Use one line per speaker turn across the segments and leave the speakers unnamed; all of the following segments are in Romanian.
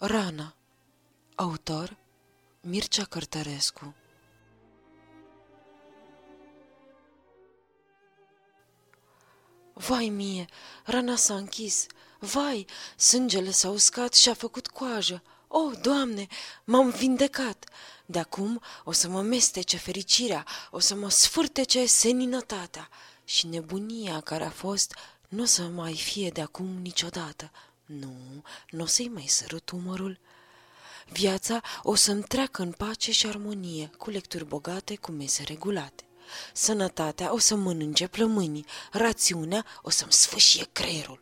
Rana Autor Mircea Cărtărescu Vai mie, rana s-a închis, vai, sângele s-a uscat și a făcut coajă. O, oh, Doamne, m-am vindecat! De acum o să mă mestece fericirea, o să mă sfârtece seninătatea și nebunia care a fost nu o să mai fie de acum niciodată. Nu, nu o să-i mai sărut umărul. Viața o să-mi treacă în pace și armonie, cu lecturi bogate, cu mese regulate. Sănătatea o să mănânce plămânii, rațiunea o să-mi sfâșie creierul.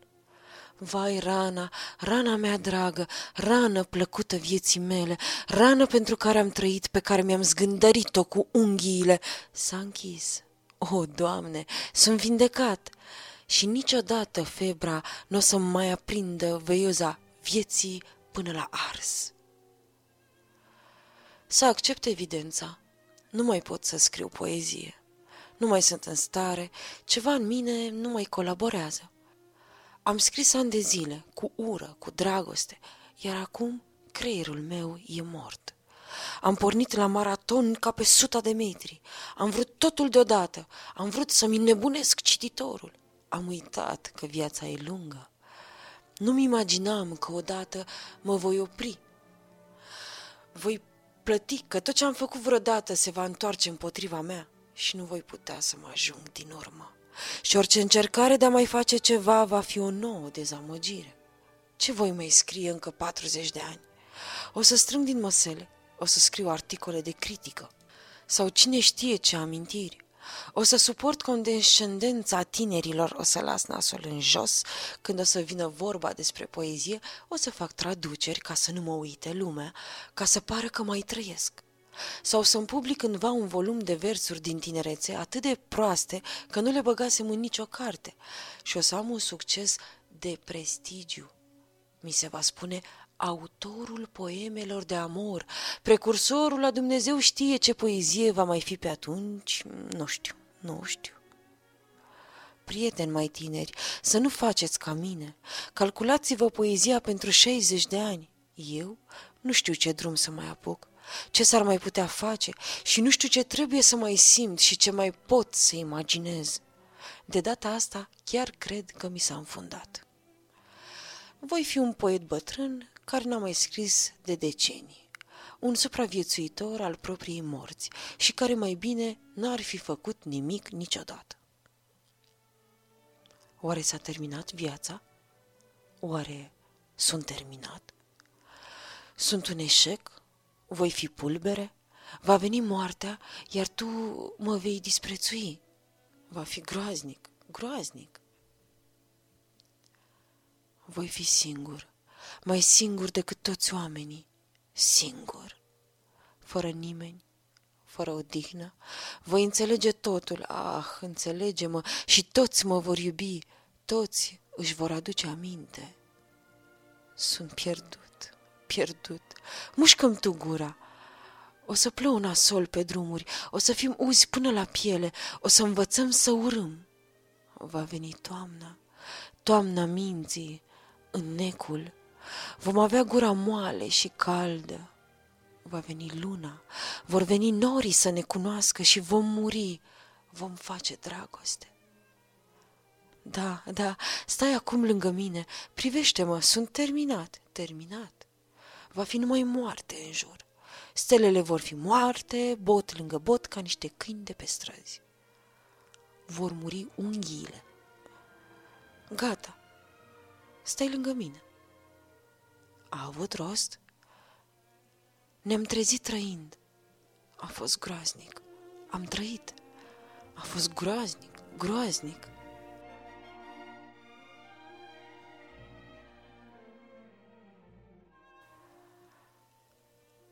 Vai, rana, rana mea dragă, rană plăcută vieții mele, rană pentru care am trăit, pe care mi-am zgândărit-o cu unghiile, s-a închis. O, Doamne, sunt vindecat! Și niciodată febra nu o să mai aprindă veioza vieții până la ars. Să accept evidența. Nu mai pot să scriu poezie. Nu mai sunt în stare, ceva în mine nu mai colaborează. Am scris ani de zile, cu ură, cu dragoste, iar acum creierul meu e mort. Am pornit la maraton ca pe suta de metri. Am vrut totul deodată. Am vrut să-mi nebunesc cititorul. Am uitat că viața e lungă. Nu-mi imaginam că odată mă voi opri. Voi plăti că tot ce am făcut vreodată se va întoarce împotriva mea și nu voi putea să mă ajung din urmă. Și orice încercare de a mai face ceva va fi o nouă dezamăgire. Ce voi mai scrie încă 40 de ani? O să strâng din măsele, o să scriu articole de critică sau cine știe ce amintiri. O să suport condescendența tinerilor, o să las nasul în jos, când o să vină vorba despre poezie, o să fac traduceri ca să nu mă uite lumea, ca să pară că mai trăiesc. Sau să-mi public cândva un volum de versuri din tinerețe atât de proaste că nu le băgasem în nicio carte și o să am un succes de prestigiu. Mi se va spune autorul poemelor de amor, precursorul la Dumnezeu știe ce poezie va mai fi pe atunci, nu știu, nu știu. Prieteni mai tineri, să nu faceți ca mine. Calculați-vă poezia pentru 60 de ani. Eu nu știu ce drum să mai apuc, ce s-ar mai putea face și nu știu ce trebuie să mai simt și ce mai pot să imaginez. De data asta chiar cred că mi s-a înfundat. Voi fi un poet bătrân care n-a mai scris de decenii, un supraviețuitor al propriei morți și care mai bine n-ar fi făcut nimic niciodată. Oare s-a terminat viața? Oare sunt terminat? Sunt un eșec? Voi fi pulbere? Va veni moartea, iar tu mă vei disprețui. Va fi groaznic, groaznic. Voi fi singur mai singur decât toți oamenii, singur, fără nimeni, fără odihnă. Voi înțelege totul, ah, înțelege-mă, și toți mă vor iubi, toți își vor aduce aminte. Sunt pierdut, pierdut. Mușcăm tu gura. O să plă un asol pe drumuri, o să fim uzi până la piele, o să învățăm să urâm. Va veni toamna, toamna minții, în necul, Vom avea gura moale și caldă. Va veni luna, vor veni norii să ne cunoască și vom muri, vom face dragoste. Da, da, stai acum lângă mine, privește-mă, sunt terminat, terminat. Va fi numai moarte în jur. Stelele vor fi moarte, bot lângă bot, ca niște câini de pe străzi. Vor muri unghiile. Gata, stai lângă mine a avut rost? Ne-am trezit trăind. A fost groaznic. Am trăit. A fost groaznic, groaznic.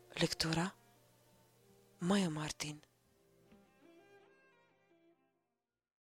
Lectura Maia Martin